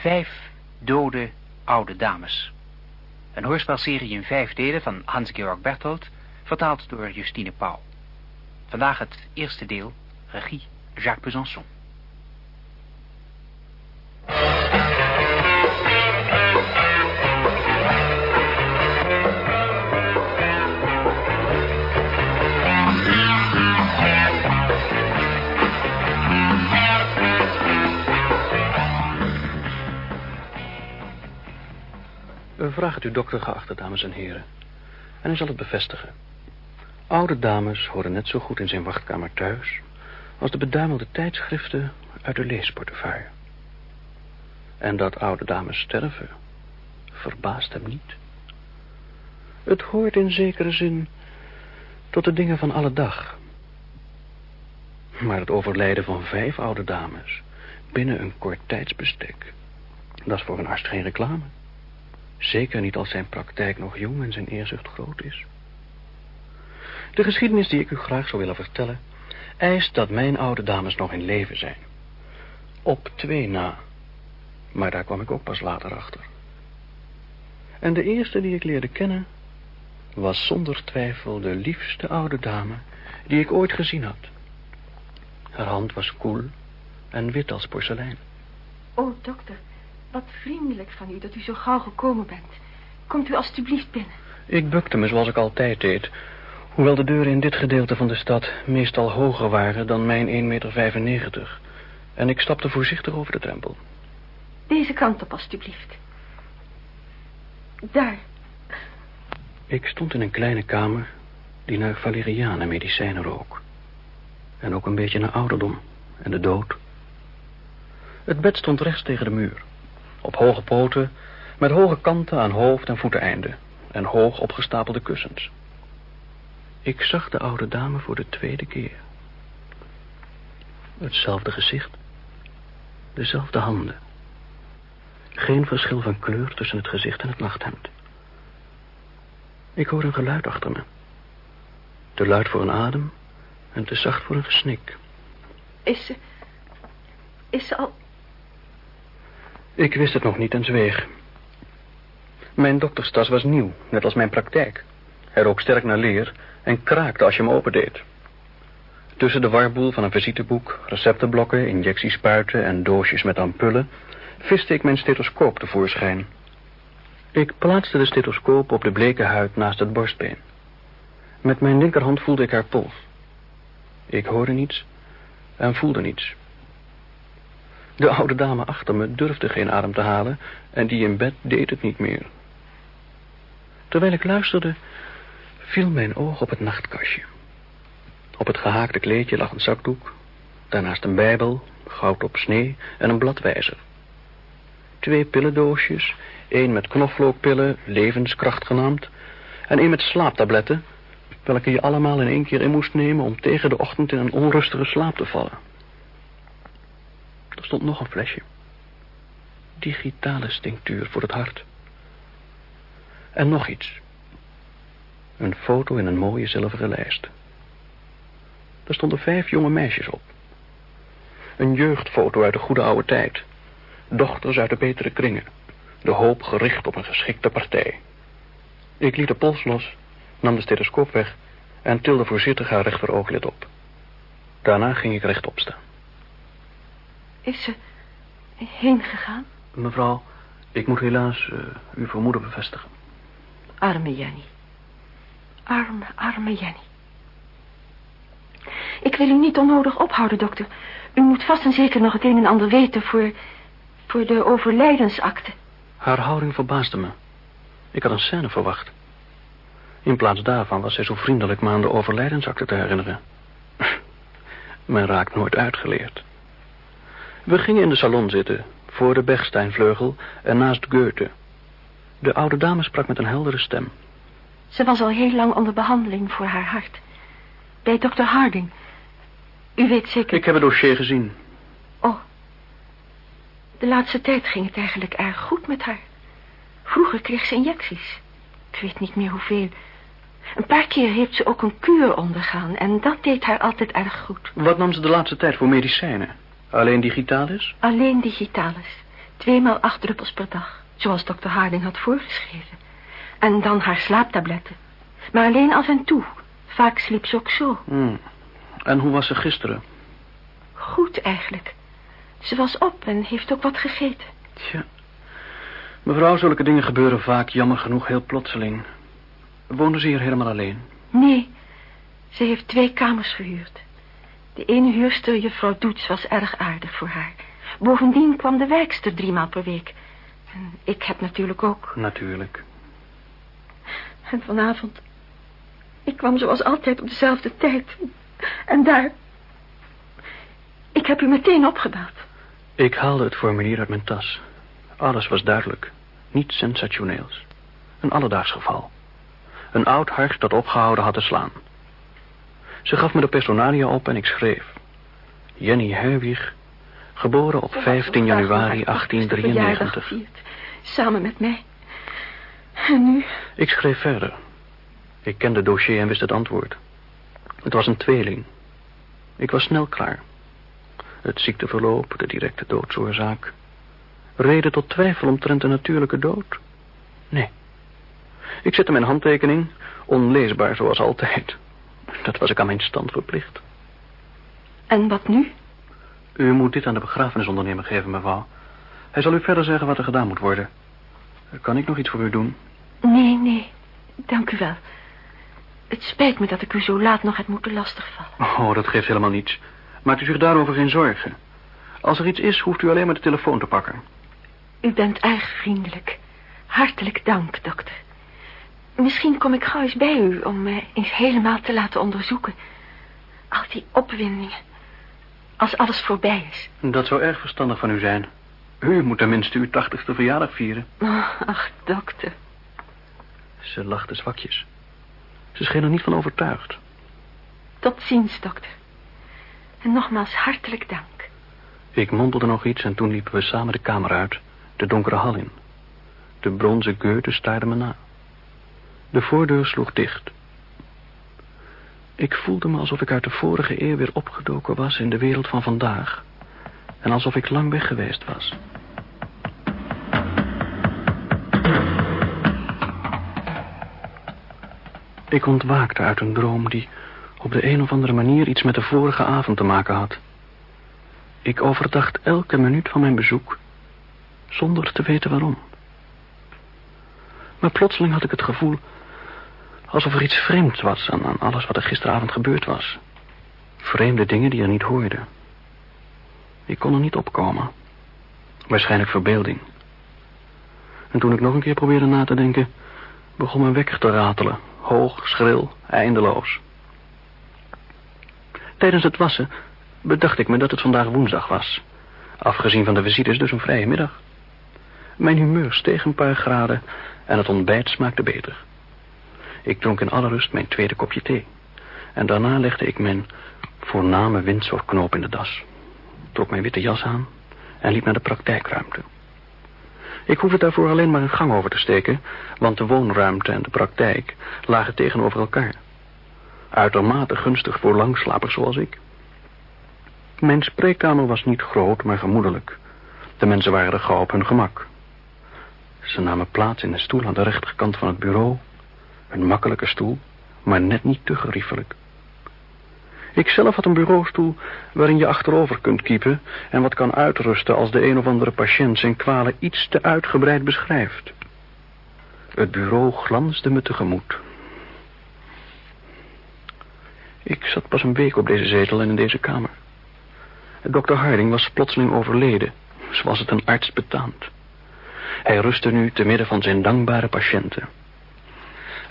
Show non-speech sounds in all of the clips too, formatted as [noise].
Vijf dode oude dames. Een hoorspelserie in vijf delen van Hans-Georg Berthold, vertaald door Justine Pauw. Vandaag het eerste deel, regie Jacques Besançon. Vraag het uw dokter, geachte dames en heren. En hij zal het bevestigen. Oude dames horen net zo goed in zijn wachtkamer thuis... als de beduimelde tijdschriften uit de leesportefeuille. En dat oude dames sterven, verbaast hem niet. Het hoort in zekere zin tot de dingen van alle dag. Maar het overlijden van vijf oude dames binnen een kort tijdsbestek... dat is voor een arts geen reclame. Zeker niet als zijn praktijk nog jong en zijn eerzucht groot is. De geschiedenis die ik u graag zou willen vertellen... eist dat mijn oude dames nog in leven zijn. Op twee na. Maar daar kwam ik ook pas later achter. En de eerste die ik leerde kennen... was zonder twijfel de liefste oude dame... die ik ooit gezien had. Haar hand was koel en wit als porselein. Oh, dokter... Wat vriendelijk van u dat u zo gauw gekomen bent. Komt u alstublieft binnen. Ik bukte me zoals ik altijd deed. Hoewel de deuren in dit gedeelte van de stad meestal hoger waren dan mijn 1,95 meter. En ik stapte voorzichtig over de drempel. Deze kant op, alstublieft. Daar. Ik stond in een kleine kamer die naar valerianen medicijnen rook. En ook een beetje naar ouderdom en de dood. Het bed stond rechts tegen de muur. Op hoge poten, met hoge kanten aan hoofd- en voeteneinden en hoog opgestapelde kussens. Ik zag de oude dame voor de tweede keer. Hetzelfde gezicht, dezelfde handen. Geen verschil van kleur tussen het gezicht en het nachthemd. Ik hoor een geluid achter me. Te luid voor een adem en te zacht voor een gesnik. Is ze... Is ze al... Ik wist het nog niet en zweeg. Mijn dokterstas was nieuw, net als mijn praktijk. Hij rook sterk naar leer en kraakte als je hem opendeed. Tussen de warboel van een visiteboek, receptenblokken, injectiespuiten en doosjes met ampullen... viste ik mijn stethoscoop tevoorschijn. Ik plaatste de stethoscoop op de bleke huid naast het borstbeen. Met mijn linkerhand voelde ik haar pols. Ik hoorde niets en voelde niets. De oude dame achter me durfde geen adem te halen en die in bed deed het niet meer. Terwijl ik luisterde, viel mijn oog op het nachtkastje. Op het gehaakte kleedje lag een zakdoek, daarnaast een bijbel, goud op snee en een bladwijzer. Twee pillendoosjes, één met knoflookpillen, levenskracht genaamd, en één met slaaptabletten, welke je allemaal in één keer in moest nemen om tegen de ochtend in een onrustige slaap te vallen. Er stond nog een flesje. Digitale stinctuur voor het hart. En nog iets. Een foto in een mooie zilveren lijst. Er stonden vijf jonge meisjes op. Een jeugdfoto uit de goede oude tijd. Dochters uit de betere kringen. De hoop gericht op een geschikte partij. Ik liet de pols los, nam de stethoscoop weg... en tilde voorzichtig haar rechterooglet op. Daarna ging ik rechtop staan. Is ze heen gegaan? Mevrouw, ik moet helaas uh, uw vermoeden bevestigen. Arme Jenny. Arme, arme Jenny. Ik wil u niet onnodig ophouden, dokter. U moet vast en zeker nog het een en ander weten voor... voor de overlijdensakte. Haar houding verbaasde me. Ik had een scène verwacht. In plaats daarvan was zij zo vriendelijk me aan de overlijdensakte te herinneren. [laughs] Men raakt nooit uitgeleerd. We gingen in de salon zitten, voor de Bechsteinvleugel en naast Goethe. De oude dame sprak met een heldere stem. Ze was al heel lang onder behandeling voor haar hart. Bij dokter Harding. U weet zeker... Ik heb het dossier gezien. Oh. De laatste tijd ging het eigenlijk erg goed met haar. Vroeger kreeg ze injecties. Ik weet niet meer hoeveel. Een paar keer heeft ze ook een kuur ondergaan... en dat deed haar altijd erg goed. Wat nam ze de laatste tijd voor medicijnen? Alleen digitalis? Alleen digitalis. Tweemaal acht druppels per dag, zoals dokter Harding had voorgeschreven. En dan haar slaaptabletten. Maar alleen af en toe. Vaak sliep ze ook zo. Hmm. En hoe was ze gisteren? Goed eigenlijk. Ze was op en heeft ook wat gegeten. Tja. Mevrouw, zulke dingen gebeuren vaak jammer genoeg heel plotseling. Woonde ze hier helemaal alleen? Nee, ze heeft twee kamers gehuurd. De ene huurster, juffrouw Doets, was erg aardig voor haar. Bovendien kwam de werkster driemaal per week. En ik heb natuurlijk ook. Natuurlijk. En vanavond... Ik kwam zoals altijd op dezelfde tijd. En daar... Ik heb u meteen opgebeld. Ik haalde het formulier uit mijn tas. Alles was duidelijk. Niets sensationeels. Een alledaags geval. Een oud hart dat opgehouden had te slaan. Ze gaf me de personalia op en ik schreef. Jenny Herwig, geboren op 15 januari 1893. samen met mij. En nu? Ik schreef verder. Ik kende het dossier en wist het antwoord. Het was een tweeling. Ik was snel klaar. Het ziekteverloop, de directe doodsoorzaak. Reden tot twijfel omtrent de natuurlijke dood? Nee. Ik zette mijn handtekening, onleesbaar zoals altijd. Dat was ik aan mijn stand verplicht. En wat nu? U moet dit aan de begrafenisondernemer geven, mevrouw. Hij zal u verder zeggen wat er gedaan moet worden. Kan ik nog iets voor u doen? Nee, nee. Dank u wel. Het spijt me dat ik u zo laat nog heb moeten lastigvallen. Oh, dat geeft helemaal niets. Maakt u zich daarover geen zorgen. Als er iets is, hoeft u alleen maar de telefoon te pakken. U bent erg vriendelijk. Hartelijk dank, dokter. Misschien kom ik gauw eens bij u om me eens helemaal te laten onderzoeken. Al die opwindingen. Als alles voorbij is. Dat zou erg verstandig van u zijn. U moet tenminste uw tachtigste verjaardag vieren. Oh, ach, dokter. Ze lachte zwakjes. Ze scheen er niet van overtuigd. Tot ziens, dokter. En nogmaals hartelijk dank. Ik mompelde nog iets en toen liepen we samen de kamer uit, de donkere hal in. De bronzen Goethe staarde me na. De voordeur sloeg dicht. Ik voelde me alsof ik uit de vorige eeuw weer opgedoken was in de wereld van vandaag. En alsof ik lang weg geweest was. Ik ontwaakte uit een droom die op de een of andere manier iets met de vorige avond te maken had. Ik overdacht elke minuut van mijn bezoek, zonder te weten waarom. Maar plotseling had ik het gevoel alsof er iets vreemds was aan, alles wat er gisteravond gebeurd was. Vreemde dingen die er niet hoorden. Ik kon er niet opkomen. Waarschijnlijk verbeelding. En toen ik nog een keer probeerde na te denken, begon mijn wekker te ratelen. Hoog, schril, eindeloos. Tijdens het wassen bedacht ik me dat het vandaag woensdag was. Afgezien van de visites dus een vrije middag. Mijn humeur steeg een paar graden en het ontbijt smaakte beter. Ik dronk in alle rust mijn tweede kopje thee. En daarna legde ik mijn voorname windsorknoop in de das. Trok mijn witte jas aan en liep naar de praktijkruimte. Ik hoefde daarvoor alleen maar een gang over te steken, want de woonruimte en de praktijk lagen tegenover elkaar. Uitermate gunstig voor langslapers zoals ik. Mijn spreekkamer was niet groot, maar gemoedelijk. De mensen waren er gauw op hun gemak. Ze namen plaats in een stoel aan de rechterkant van het bureau. Een makkelijke stoel, maar net niet te geriefelijk. Ik zelf had een bureaustoel waarin je achterover kunt kiepen... en wat kan uitrusten als de een of andere patiënt zijn kwalen iets te uitgebreid beschrijft. Het bureau glansde me tegemoet. Ik zat pas een week op deze zetel en in deze kamer. Dr. Harding was plotseling overleden, zoals het een arts betaamt. Hij rustte nu te midden van zijn dankbare patiënten.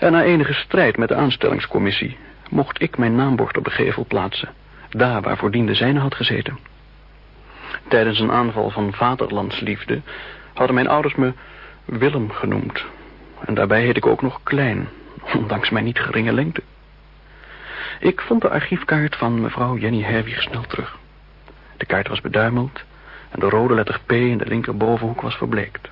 En na enige strijd met de aanstellingscommissie mocht ik mijn naambord op de gevel plaatsen, daar waar voordien de zijne had gezeten. Tijdens een aanval van vaderlandsliefde hadden mijn ouders me Willem genoemd. En daarbij heet ik ook nog klein, [laughs] ondanks mijn niet geringe lengte. Ik vond de archiefkaart van mevrouw Jenny Herwig snel terug. De kaart was beduimeld en de rode letter P in de linkerbovenhoek was verbleekt.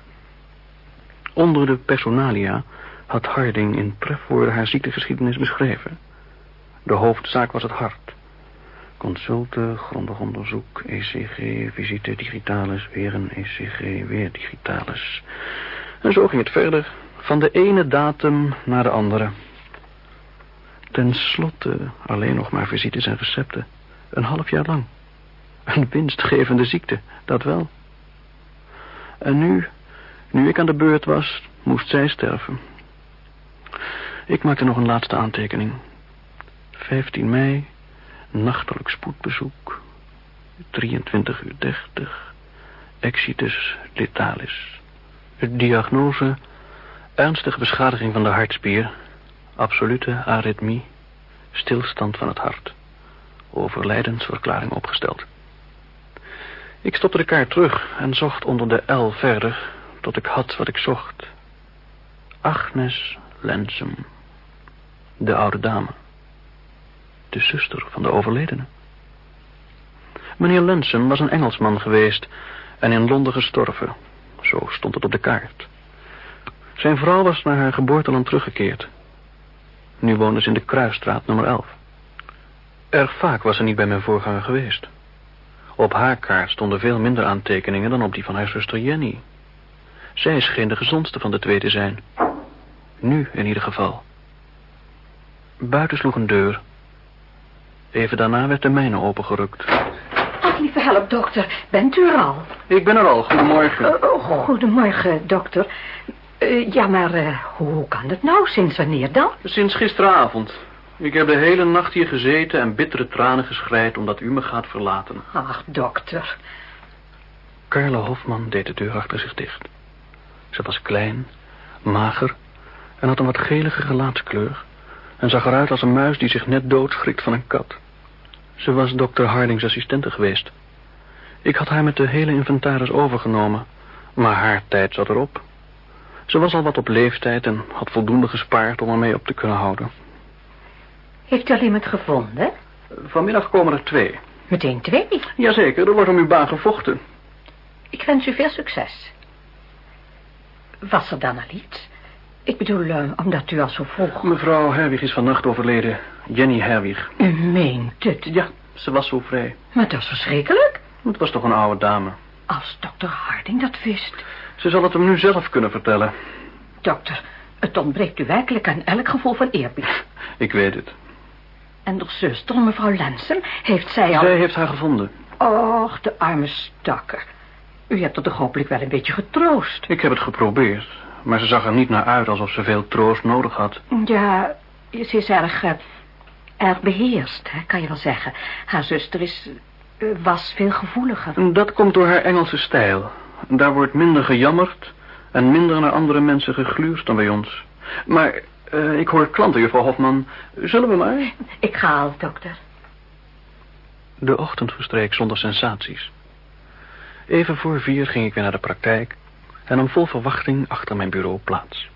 Onder de personalia had Harding in trefwoorden haar ziektegeschiedenis beschreven. De hoofdzaak was het hart. Consulten, grondig onderzoek, ECG, visite digitalis, weer een ECG, weer digitalis. En zo ging het verder, van de ene datum naar de andere. Ten slotte alleen nog maar visites en recepten. Een half jaar lang. Een winstgevende ziekte, dat wel. En nu, nu ik aan de beurt was, moest zij sterven. Ik maakte nog een laatste aantekening. 15 mei, nachtelijk spoedbezoek. 23 uur 30. Exitus letalis. Diagnose, ernstige beschadiging van de hartspier. Absolute aritmie, stilstand van het hart. Overlijdensverklaring opgesteld. Ik stopte de kaart terug en zocht onder de L verder... tot ik had wat ik zocht. Agnes Lensum. De oude dame. De zuster van de overledene. Meneer Lensum was een Engelsman geweest... en in Londen gestorven. Zo stond het op de kaart. Zijn vrouw was naar haar geboorteland teruggekeerd. Nu woonde ze in de Kruisstraat nummer 11. Erg vaak was ze niet bij mijn voorganger geweest. Op haar kaart stonden veel minder aantekeningen dan op die van haar zuster Jenny. Zij scheen de gezondste van de twee te zijn. Nu in ieder geval. Buiten sloeg een deur. Even daarna werd de mijne opengerukt. Ach, lieve help, dokter. Bent u er al? Ik ben er al. Goedemorgen. Uh, oh, goedemorgen, dokter. Uh, ja, maar uh, hoe kan het nou? Sinds wanneer dan? Sinds gisteravond. Ik heb de hele nacht hier gezeten en bittere tranen geschreid omdat u me gaat verlaten. Ach, dokter. Carla Hofman deed de deur achter zich dicht. Ze was klein, mager en had een wat gelige gelaatskleur... en zag eruit als een muis die zich net doodschrikt van een kat. Ze was dokter Hardings assistente geweest. Ik had haar met de hele inventaris overgenomen, maar haar tijd zat erop. Ze was al wat op leeftijd en had voldoende gespaard om ermee op te kunnen houden. Heeft u al iemand gevonden? Vanmiddag komen er twee. Meteen twee? Jazeker, er wordt om uw baan gevochten. Ik wens u veel succes. Was er dan al iets? Ik bedoel, uh, omdat u al zo vroeg... Mevrouw Herwig is vannacht overleden. Jenny Herwig. U meent het? Ja, ze was zo vrij. Maar dat is verschrikkelijk. Het was toch een oude dame. Als dokter Harding dat wist. Ze zal het hem nu zelf kunnen vertellen. Dokter, het ontbreekt u werkelijk aan elk gevoel van eerbied. [laughs] Ik weet het. En de zuster, mevrouw Lensen, heeft zij al... Zij heeft haar gevonden. Och, de arme stakker. U hebt er toch hopelijk wel een beetje getroost. Ik heb het geprobeerd, maar ze zag er niet naar uit alsof ze veel troost nodig had. Ja, ze is erg, uh, erg beheerst, hè, kan je wel zeggen. Haar zuster is, uh, was veel gevoeliger. Dat komt door haar Engelse stijl. Daar wordt minder gejammerd en minder naar andere mensen gegluurd dan bij ons. Maar uh, ik hoor klanten, juffrouw Hofman. Zullen we maar? Ik ga al, dokter. De ochtend verstreek zonder sensaties. Even voor vier ging ik weer naar de praktijk... en nam vol verwachting achter mijn bureau plaats.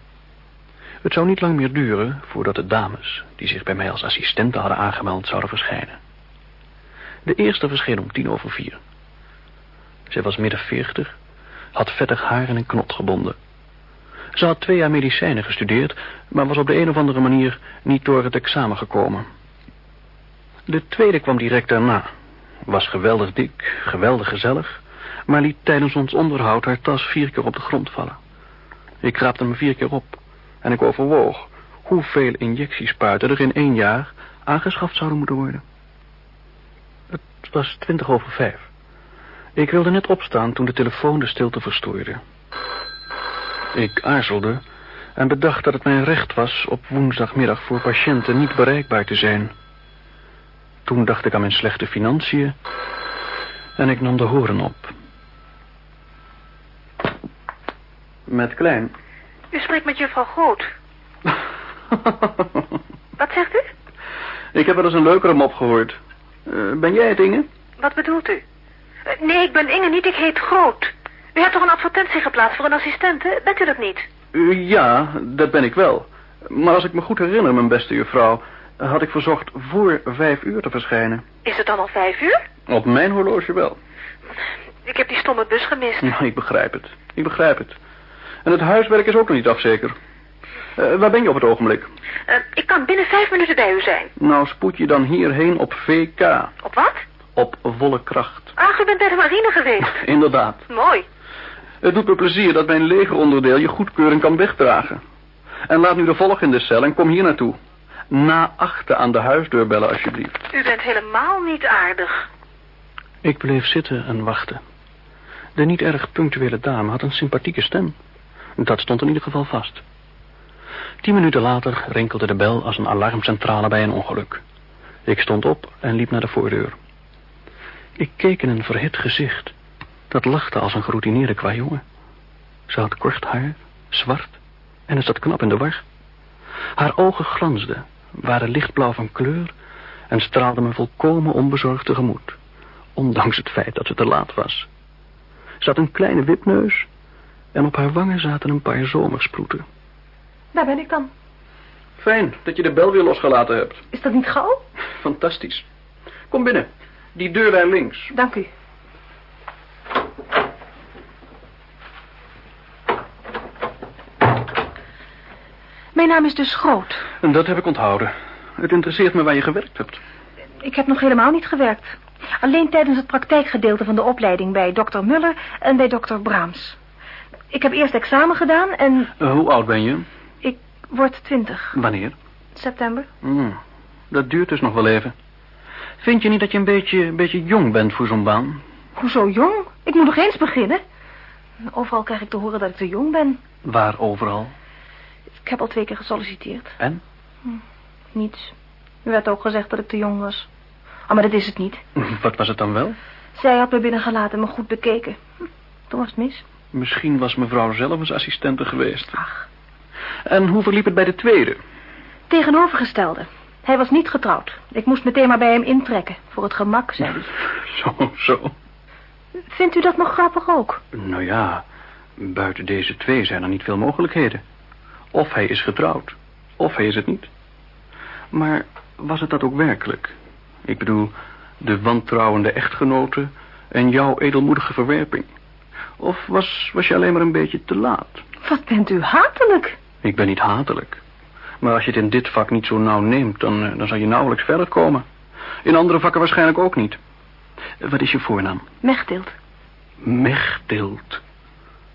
Het zou niet lang meer duren voordat de dames... die zich bij mij als assistenten hadden aangemeld, zouden verschijnen. De eerste verscheen om tien over vier. Zij was midden veertig, had vettig haar in een knot gebonden... Ze had twee jaar medicijnen gestudeerd, maar was op de een of andere manier niet door het examen gekomen. De tweede kwam direct daarna. Was geweldig dik, geweldig gezellig, maar liet tijdens ons onderhoud haar tas vier keer op de grond vallen. Ik raapte hem vier keer op en ik overwoog hoeveel injectiespuiten er in één jaar aangeschaft zouden moeten worden. Het was twintig over vijf. Ik wilde net opstaan toen de telefoon de stilte verstoorde. Ik aarzelde en bedacht dat het mijn recht was op woensdagmiddag voor patiënten niet bereikbaar te zijn. Toen dacht ik aan mijn slechte financiën en ik nam de horen op. Met Klein. U spreekt met juffrouw Groot. [laughs] Wat zegt u? Ik heb wel eens een leukere mop gehoord. Uh, ben jij het, Inge? Wat bedoelt u? Uh, nee, ik ben Inge niet, ik heet Groot. U hebt toch een advertentie geplaatst voor een assistente? Bent u dat niet? Uh, ja, dat ben ik wel. Maar als ik me goed herinner, mijn beste juffrouw... had ik verzocht voor vijf uur te verschijnen. Is het dan al vijf uur? Op mijn horloge wel. Ik heb die stomme bus gemist. Nou, ik begrijp het. Ik begrijp het. En het huiswerk is ook nog niet af, zeker? Eh, waar ben je op het ogenblik? Eh, ik kan binnen vijf minuten bij u zijn. Nou, spoed je dan hierheen op VK. Op wat? Op volle kracht. Ach, u bent bij de marine geweest. [laughs] Inderdaad. Mooi. Het doet me plezier dat mijn legeronderdeel je goedkeuring kan wegdragen. En laat nu de volg in de cel en kom hier naartoe. Na achter aan de huisdeur bellen, alsjeblieft. U bent helemaal niet aardig. Ik bleef zitten en wachten. De niet erg punctuele dame had een sympathieke stem. Dat stond in ieder geval vast. Tien minuten later rinkelde de bel als een alarmcentrale bij een ongeluk. Ik stond op en liep naar de voordeur. Ik keek in een verhit gezicht. Dat lachte als een geroutineerde kwajongen. Ze had kort haar, zwart, en het zat knap in de war. Haar ogen glansden, waren lichtblauw van kleur... en straalden me volkomen onbezorgd tegemoet. Ondanks het feit dat ze te laat was. Ze had een kleine wipneus... en op haar wangen zaten een paar zomersproeten. Daar ben ik dan. Fijn dat je de bel weer losgelaten hebt. Is dat niet gauw? Fantastisch. Kom binnen. Die deur daar links. Dank u. Mijn naam is dus Groot. En dat heb ik onthouden. Het interesseert me waar je gewerkt hebt. Ik heb nog helemaal niet gewerkt. Alleen tijdens het praktijkgedeelte van de opleiding bij dokter Muller en bij dokter Braams. Ik heb eerst examen gedaan en Uh, hoe oud ben je? ik word twintig. Wanneer? September. Hmm, dat duurt dus nog wel even. Vind je niet dat je een beetje, een beetje jong bent voor zo'n baan? Hoezo jong? Ik moet nog eens beginnen. Overal krijg ik te horen dat ik te jong ben. Waar overal? Ik heb al twee keer gesolliciteerd. En? Niets. Er werd ook gezegd dat ik te jong was. Ah, maar dat is het niet. [laughs] Wat was het dan wel? Zij had me binnengelaten en me goed bekeken. Hm, Toen was het mis. Misschien was mevrouw zelf eens assistente geweest. Ach. En hoe verliep het bij de tweede? Tegenovergestelde. Hij was niet getrouwd. Ik moest meteen maar bij hem intrekken. Voor het gemak, zei hij. [laughs] Zo, zo. Vindt u dat nog grappig ook? Nou ja, buiten deze twee zijn er niet veel mogelijkheden. Of hij is getrouwd, of hij is het niet. Maar was het dat ook werkelijk? Ik bedoel, de wantrouwende echtgenote en jouw edelmoedige verwerping. Of was, was je alleen maar een beetje te laat? Wat bent u hatelijk. Ik ben niet hatelijk. Maar als je het in dit vak niet zo nauw neemt, dan, eh, dan zal je nauwelijks verder komen. In andere vakken waarschijnlijk ook niet. Eh, Wat is je voornaam? Mechtild. Mechtild.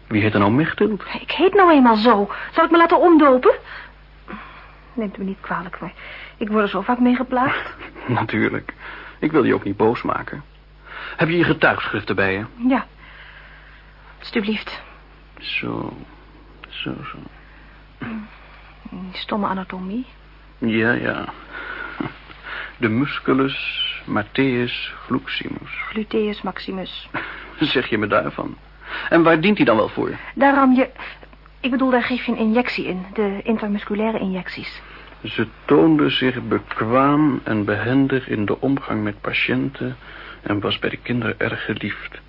Wie heet er nou Mechtild? Ik heet nou eenmaal zo. Zal ik me laten omdopen? Neemt me niet kwalijk, maar ik word er zo vaak mee geplaagd. [laughs] Natuurlijk. Ik wil je ook niet boos maken. Heb je je getuigschriften bij je? Ja. Alsjeblieft. Zo, zo, zo. Die stomme anatomie. Ja, ja. De musculus Matthäus fluximus. Gluteus maximus. [laughs] Zeg je me daarvan? En waar dient hij dan wel voor? Daar ram je... Ik bedoel, daar geef je een injectie in. De intramusculaire injecties. Ze toonde zich bekwaam en behendig in de omgang met patiënten... en was bij de kinderen erg geliefd.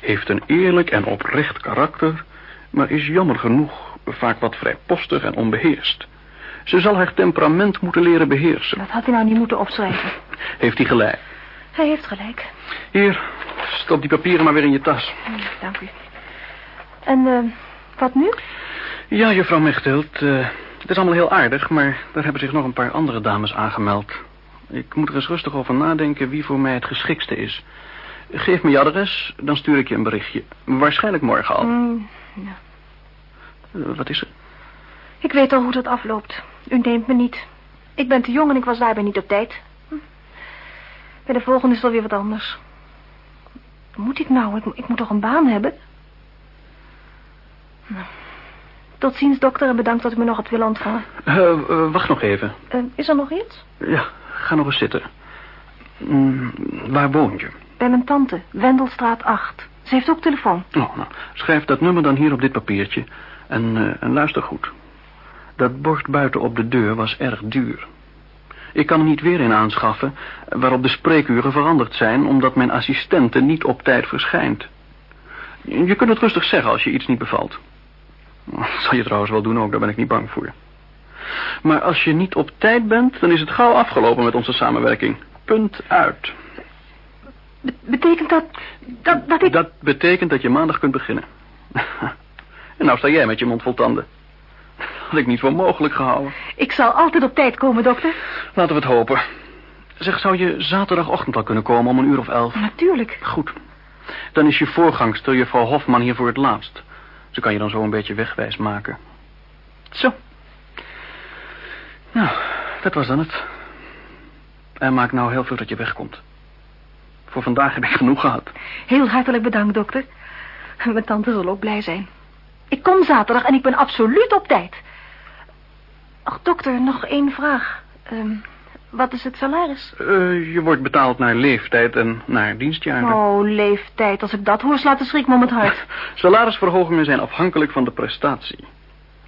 Heeft een eerlijk en oprecht karakter... maar is jammer genoeg vaak wat vrijpostig en onbeheerst. Ze zal haar temperament moeten leren beheersen. Dat had hij nou niet moeten opschrijven. [laughs] Heeft hij gelijk. Hij heeft gelijk. Hier, stop die papieren maar weer in je tas. Hm, Dank u. En eh, wat nu? Ja, juffrouw Mechthild, eh, het is allemaal heel aardig... maar daar hebben zich nog een paar andere dames aangemeld. Ik moet er eens rustig over nadenken wie voor mij het geschikste is. Geef me je adres, dan stuur ik je een berichtje. Waarschijnlijk morgen al. Hm, ja. Eh, wat is er? Ik weet al hoe dat afloopt. U neemt me niet. Ik ben te jong en ik was daarbij niet op tijd. Hm. Bij de volgende is het alweer wat anders. Moet ik nou? Ik, ik moet toch een baan hebben? Nou. Tot ziens, dokter, en bedankt dat u me nog hebt willen ontvangen. Eh, eh, wacht nog even. Is er nog iets? Ja, ga nog eens zitten. Mm, waar woon je? Bij mijn tante, Wendelstraat 8. Ze heeft ook telefoon. Oh, nou, schrijf dat nummer dan hier op dit papiertje. En, eh, en luister goed. Dat bord buiten op de deur was erg duur. Ik kan er niet weer in aanschaffen... waarop de spreekuren veranderd zijn... omdat mijn assistente niet op tijd verschijnt. Je kunt het rustig zeggen als je iets niet bevalt. Dat [laughs] zal je trouwens wel doen ook, daar ben ik niet bang voor. Maar als je niet op tijd bent... dan is het gauw afgelopen met onze samenwerking. Punt uit. Be- betekent dat, dat... dat ik... Dat betekent dat je maandag kunt beginnen. [laughs] en nou sta jij met je mond vol tanden. Had ik niet voor mogelijk gehouden. Ik zal altijd op tijd komen, dokter. Laten we het hopen. Zeg, zou je zaterdagochtend al kunnen komen om een uur of elf? Natuurlijk. Goed. Dan is je voorgangster, juffrouw Hofman, hier voor het laatst. Ze kan je dan zo een beetje wegwijs maken. Zo. Nou, dat was dan het. En maak nou heel veel dat je wegkomt. Voor vandaag heb ik genoeg gehad. Heel hartelijk bedankt, dokter. Mijn tante zal ook blij zijn. Ik kom zaterdag en ik ben absoluut op tijd. Ach, dokter, nog één vraag. Ehm, wat is het salaris? Uh, je wordt betaald naar leeftijd en naar dienstjaren. Oh, leeftijd. Als ik dat hoor, slaat de schrik me om het hart. [laughs] Salarisverhogingen zijn afhankelijk van de prestatie.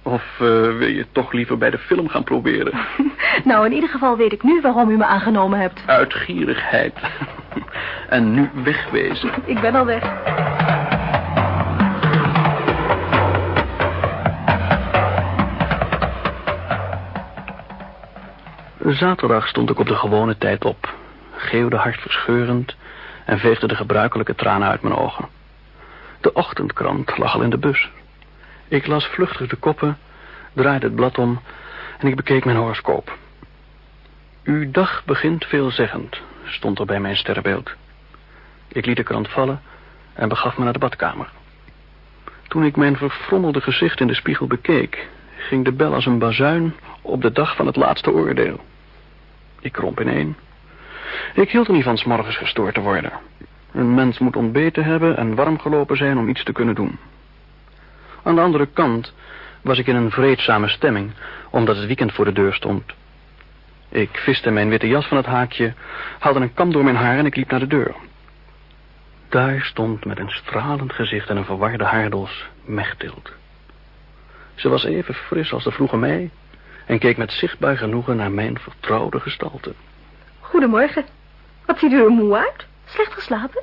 Of uh, wil je toch liever bij de film gaan proberen? [laughs] nou, in ieder geval weet ik nu waarom u me aangenomen hebt. Uitgierigheid. [laughs] en nu wegwezen. Ik ben al weg. Zaterdag stond ik op de gewone tijd op, geeuwde hartverscheurend en veegde de gebruikelijke tranen uit mijn ogen. De ochtendkrant lag al in de bus. Ik las vluchtig de koppen, draaide het blad om en ik bekeek mijn horoscoop. Uw dag begint veelzeggend, stond er bij mijn sterrenbeeld. Ik liet de krant vallen en begaf me naar de badkamer. Toen ik mijn verfrommelde gezicht in de spiegel bekeek, ging de bel als een bazuin op de dag van het laatste oordeel. Ik kromp ineen. Ik hield er niet van s morgens gestoord te worden. Een mens moet ontbeten hebben en warm gelopen zijn om iets te kunnen doen. Aan de andere kant was ik in een vreedzame stemming, omdat het weekend voor de deur stond. Ik viste mijn witte jas van het haakje, haalde een kam door mijn haar en ik liep naar de deur. Daar stond met een stralend gezicht en een verwarde haardos Mechtild. Ze was even fris als de vroege mei en keek met zichtbaar genoegen naar mijn vertrouwde gestalte. Goedemorgen. Wat ziet u er moe uit? Slecht geslapen?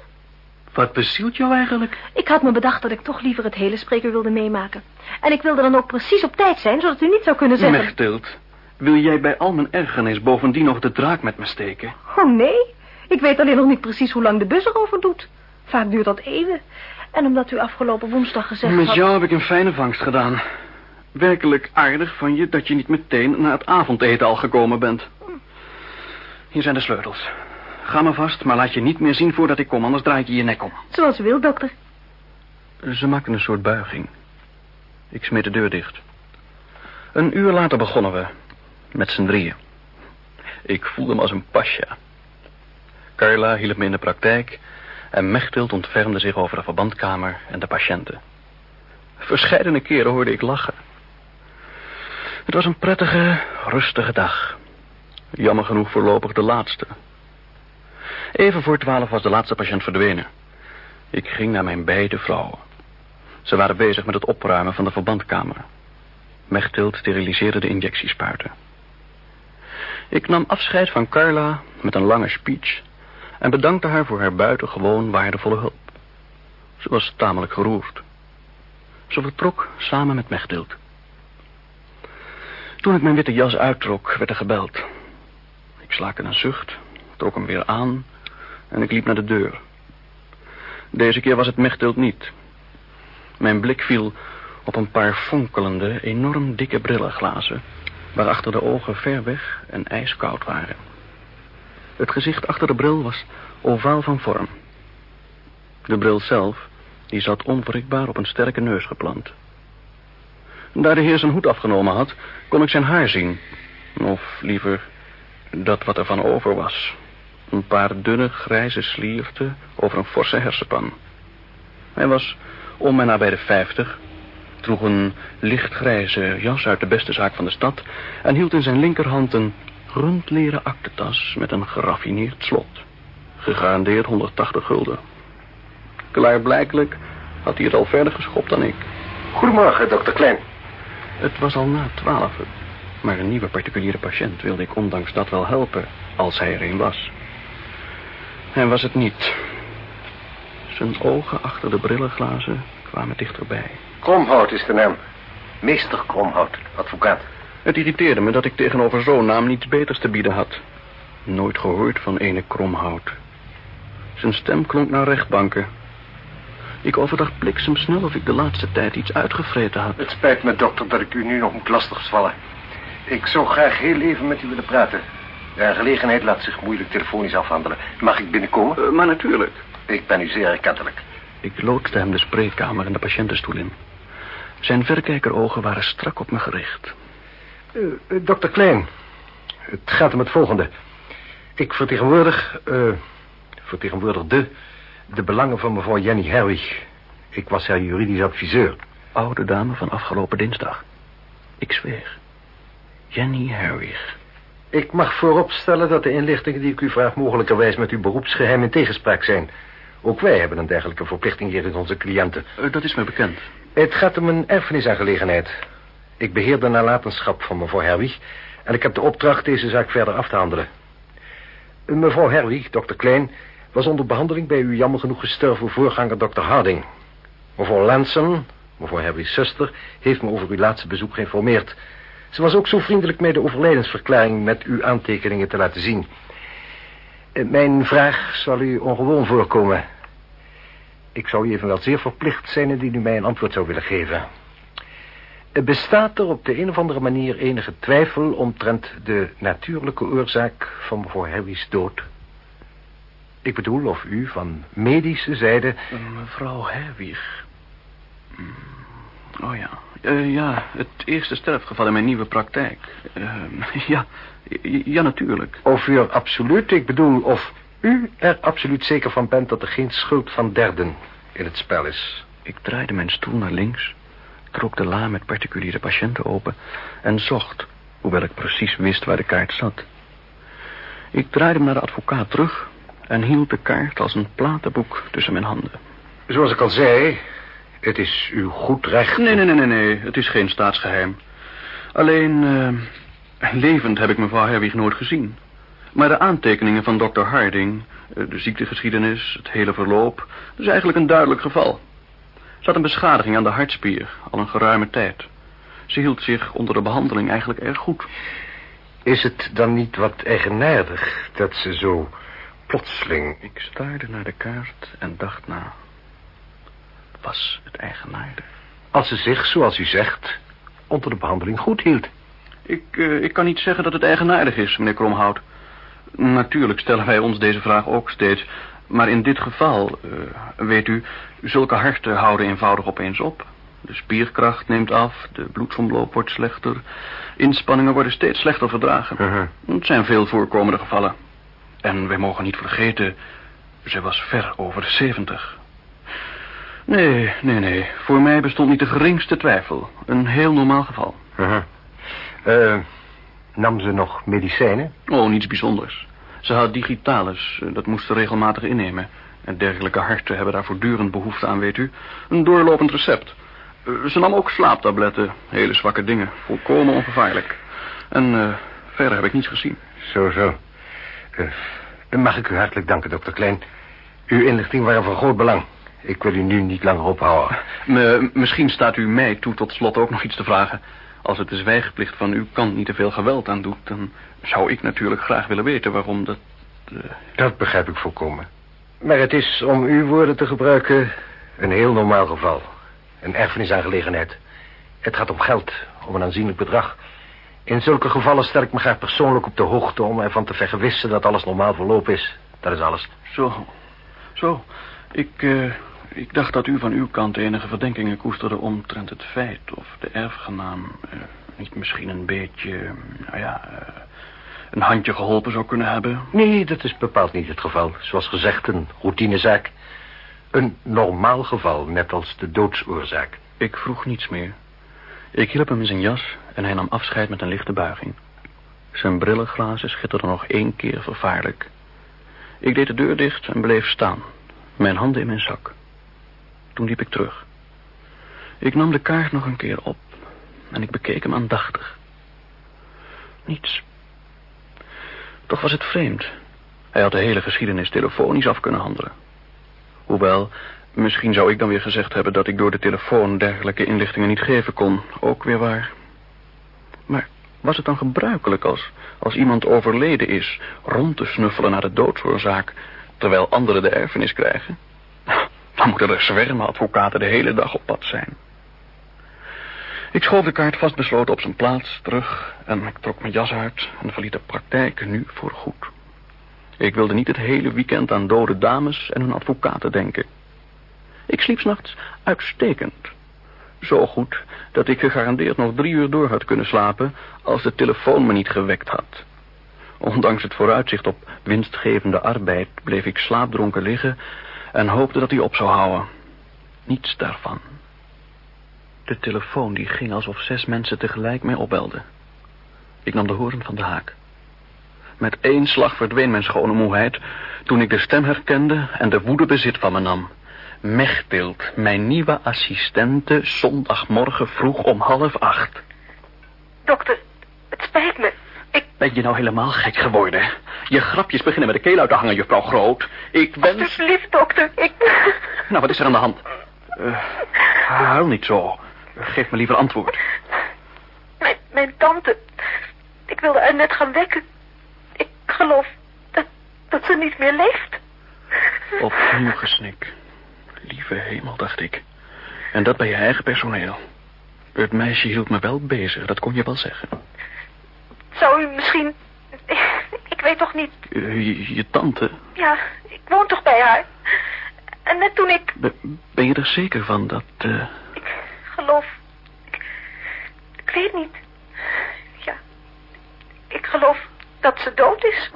Wat bezielt jou eigenlijk? Ik had me bedacht dat ik toch liever het hele spreker wilde meemaken. En ik wilde dan ook precies op tijd zijn, zodat u niet zou kunnen zeggen... Mechtild, wil jij bij al mijn ergernis bovendien nog de draak met me steken? Oh, nee. Ik weet alleen nog niet precies hoe lang de bus erover doet. Vaak duurt dat even. En omdat u afgelopen woensdag gezegd met had... Met jou heb ik een fijne vangst gedaan. Werkelijk aardig van je dat je niet meteen na het avondeten al gekomen bent. Hier zijn de sleutels. Ga maar vast, maar laat je niet meer zien voordat ik kom, anders draai ik je je nek om. Zoals u wilt, dokter. Ze maakten een soort buiging. Ik smeet de deur dicht. Een uur later begonnen we. Met z'n drieën. Ik voelde me als een pasja. Carla hielp me in de praktijk... en Mechtild ontfermde zich over de verbandkamer en de patiënten. Verscheidene keren hoorde ik lachen. Het was een prettige, rustige dag. Jammer genoeg voorlopig de laatste. Even voor twaalf was de laatste patiënt verdwenen. Ik ging naar mijn beide vrouwen. Ze waren bezig met het opruimen van de verbandkamer. Mechtild steriliseerde de injectiespuiten. Ik nam afscheid van Carla met een lange speech... en bedankte haar voor haar buitengewoon waardevolle hulp. Ze was tamelijk geroerd. Ze vertrok samen met Mechtild. Toen ik mijn witte jas uittrok, werd er gebeld. Ik slaakte een zucht, trok hem weer aan en ik liep naar de deur. Deze keer was het Mechtild niet. Mijn blik viel op een paar fonkelende, enorm dikke brillenglazen... waarachter de ogen ver weg en ijskoud waren. Het gezicht achter de bril was ovaal van vorm. De bril zelf, die zat onwrikbaar op een sterke neus geplant. Daar de heer zijn hoed afgenomen had, kon ik zijn haar zien. Of liever, dat wat er van over was. Een paar dunne grijze slierten over een forse hersenpan. Hij was om en nabij de vijftig, droeg een lichtgrijze jas uit de beste zaak van de stad... en hield in zijn linkerhand een rundleren aktentas met een geraffineerd slot. Gegarandeerd 180 gulden. Klaarblijkelijk had hij het al verder geschopt dan ik. Goedemorgen, dokter Klein. Het was al na twaalf, maar een nieuwe particuliere patiënt wilde ik ondanks dat wel helpen, als hij er een was. Hij was het niet. Zijn ogen achter de brillenglazen kwamen dichterbij. Kromhout is de naam. Meester Kromhout, advocaat. Het irriteerde me dat ik tegenover zo'n naam niets beters te bieden had. Nooit gehoord van ene Kromhout. Zijn stem klonk naar rechtbanken. Ik overdacht bliksemsnel of ik de laatste tijd iets uitgevreten had. Het spijt me, dokter, dat ik u nu nog moet lastigvallen. Ik zou graag heel even met u willen praten. De gelegenheid laat zich moeilijk telefonisch afhandelen. Mag ik binnenkomen? Uh, maar natuurlijk. Ik ben u zeer erkentelijk. Ik loodste hem de spreekkamer en de patiëntenstoel in. Zijn verrekijkerogen waren strak op me gericht. Uh, uh, dokter Klein, het gaat om het volgende. Ik vertegenwoordig, uh, vertegenwoordigde de belangen van mevrouw Jenny Herwig. Ik was haar juridisch adviseur. Oude dame van afgelopen dinsdag. Ik zweeg. Jenny Herwig. Ik mag vooropstellen dat de inlichtingen die ik u vraag... mogelijkerwijs met uw beroepsgeheim in tegenspraak zijn. Ook wij hebben een dergelijke verplichting hier in onze cliënten. Uh, dat is me bekend. Het gaat om een erfenisaangelegenheid. Ik beheer de nalatenschap van mevrouw Herwig... en ik heb de opdracht deze zaak verder af te handelen. Mevrouw Herwig, dokter Klein... was onder behandeling bij uw jammer genoeg gestorven voorganger dokter Harding. Mevrouw Lanson, mevrouw Herwig's zuster... heeft me over uw laatste bezoek geïnformeerd... Ze was ook zo vriendelijk mij de overlijdensverklaring met uw aantekeningen te laten zien. Eh, mijn vraag zal u ongewoon voorkomen. Ik zou u evenwel zeer verplicht zijn indien u mij een antwoord zou willen geven. Eh, bestaat er op de een of andere manier enige twijfel omtrent de natuurlijke oorzaak van mevrouw Harry's dood? Ik bedoel of u van medische zijde... Mevrouw Herwig. Hmm. Oh ja, uh, ja, het eerste sterfgeval in mijn nieuwe praktijk. Uh, [laughs] ja, ja, natuurlijk. Of u er absoluut, ik bedoel, of u er absoluut zeker van bent dat er geen schuld van derden in het spel is. Ik draaide mijn stoel naar links, trok de la met particuliere patiënten open en zocht, hoewel ik precies wist waar de kaart zat. Ik draaide hem naar de advocaat terug en hield de kaart als een platenboek tussen mijn handen. Zoals ik al zei, het is uw goed recht. Nee, nee, nee, nee, nee. Het is geen staatsgeheim. Alleen, uh, levend heb ik mevrouw Herwig nooit gezien. Maar de aantekeningen van dokter Harding, eh, de ziektegeschiedenis, het hele verloop... dat is eigenlijk een duidelijk geval. Ze had een beschadiging aan de hartspier, al een geruime tijd. Ze hield zich onder de behandeling eigenlijk erg goed. Is het dan niet wat eigenaardig dat ze zo plotseling... Ik staarde naar de kaart en dacht na was het eigenaardig. Als ze zich, zoals u zegt, onder de behandeling goed hield. Ik, uh, ik kan niet zeggen dat het eigenaardig is, meneer Kromhout. Natuurlijk stellen wij ons deze vraag ook steeds. Maar in dit geval, uh, weet u, zulke harten houden eenvoudig opeens op. De spierkracht neemt af, de bloedsomloop wordt slechter. Inspanningen worden steeds slechter verdragen. Uh -huh. Het zijn veel voorkomende gevallen. En wij mogen niet vergeten, ze was ver over de zeventig. Nee, nee, nee. Voor mij bestond niet de geringste twijfel. Een heel normaal geval. Uh -huh. uh, nam ze nog medicijnen? Oh, niets bijzonders. Ze had digitalis. Dat moest ze regelmatig innemen. En dergelijke harten hebben daar voortdurend behoefte aan, weet u. Een doorlopend recept. Uh, ze nam ook slaaptabletten. Hele zwakke dingen. Volkomen ongevaarlijk. En verder heb ik niets gezien. Zo, zo. Mag ik u hartelijk danken, dokter Klein. Uw inlichting waren van groot belang. Ik wil u nu niet langer ophouden. [laughs] Me, misschien staat u mij toe tot slot ook nog iets te vragen. Als het de zwijgplicht van uw kant niet te veel geweld aan doet... dan zou ik natuurlijk graag willen weten waarom dat... Uh... Dat begrijp ik volkomen. Maar het is, om uw woorden te gebruiken... een heel normaal geval. Een erfenisaangelegenheid. Het gaat om geld, om een aanzienlijk bedrag. In zulke gevallen stel ik me graag persoonlijk op de hoogte... om ervan te vergewissen dat alles normaal verloop is. Dat is alles. Zo, zo. Ik, uh, ik dacht dat u van uw kant enige verdenkingen koesterde omtrent het feit of de erfgenaam uh, niet misschien een beetje, nou ja, uh, een handje geholpen zou kunnen hebben. Nee, dat is bepaald niet het geval. Zoals gezegd, een routinezaak. Een normaal geval, net als de doodsoorzaak. Ik vroeg niets meer. Ik hielp hem in zijn jas en hij nam afscheid met een lichte buiging. Zijn brillenglazen schitterden nog één keer vervaarlijk. Ik deed de deur dicht en bleef staan, mijn handen in mijn zak. Toen liep ik terug. Ik nam de kaart nog een keer op en ik bekeek hem aandachtig. Niets. Toch was het vreemd. Hij had de hele geschiedenis telefonisch af kunnen handelen. Hoewel, misschien zou ik dan weer gezegd hebben dat ik door de telefoon dergelijke inlichtingen niet geven kon. Ook weer waar. Maar was het dan gebruikelijk als, als iemand overleden is rond te snuffelen naar de doodsoorzaak, terwijl anderen de erfenis krijgen? [laughs] Dan moeten er zwermen advocaten de hele dag op pad zijn. Ik schoof de kaart vastbesloten op zijn plaats terug en ik trok mijn jas uit en verliet de praktijk nu voor goed. Ik wilde niet het hele weekend aan dode dames en hun advocaten denken. Ik sliep s'nachts uitstekend. Zo goed dat ik gegarandeerd nog drie uur door had kunnen slapen als de telefoon me niet gewekt had. Ondanks het vooruitzicht op winstgevende arbeid bleef ik slaapdronken liggen en hoopte dat hij op zou houden. Niets daarvan. De telefoon die ging alsof zes mensen tegelijk mij opbelden. Ik nam de horen van de haak. Met één slag verdween mijn schone moeheid... toen ik de stem herkende en de woede bezit van me nam. Mechtild, mijn nieuwe assistente, zondagmorgen vroeg om half acht. Dokter, het spijt me. Ben je nou helemaal gek geworden? Je grapjes beginnen met de keel uit te hangen, juffrouw Groot. Ik wens... Alsjeblieft, dokter, ik... [laughs] Nou, wat is er aan de hand? Uh, huil niet zo. Geef me liever antwoord. Mijn, mijn tante. Ik wilde haar net gaan wekken. Ik geloof dat, dat ze niet meer leeft. Opnieuw gesnik. Lieve hemel, dacht ik. En dat bij je eigen personeel. Het meisje hield me wel bezig, dat kon je wel zeggen. Zou u misschien... [laughs] Ik weet toch niet... Je, je tante? Ja, ik woon toch bij haar. En net toen ik... ben je er zeker van dat... Uh... Ik geloof... Ik, ik weet niet. Ja. Ik geloof dat ze dood is.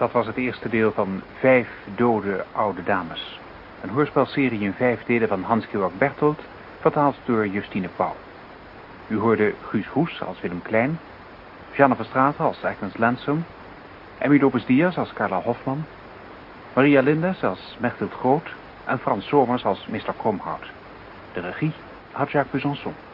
Dat was het eerste deel van Vijf dode oude dames. Een hoorspelserie in vijf delen van Hans-Georg Berthold, vertaald door Justine Pauw. U hoorde Guus Hoes als Willem Klein, Jeanne Verstraeten als Agnes Lansum, Emmy Lopez Diaz als Carla Hofman, Maria Lindes als Mechtild Groot en Frans Somers als Mr. Kromhout. De regie had Jacques Besançon.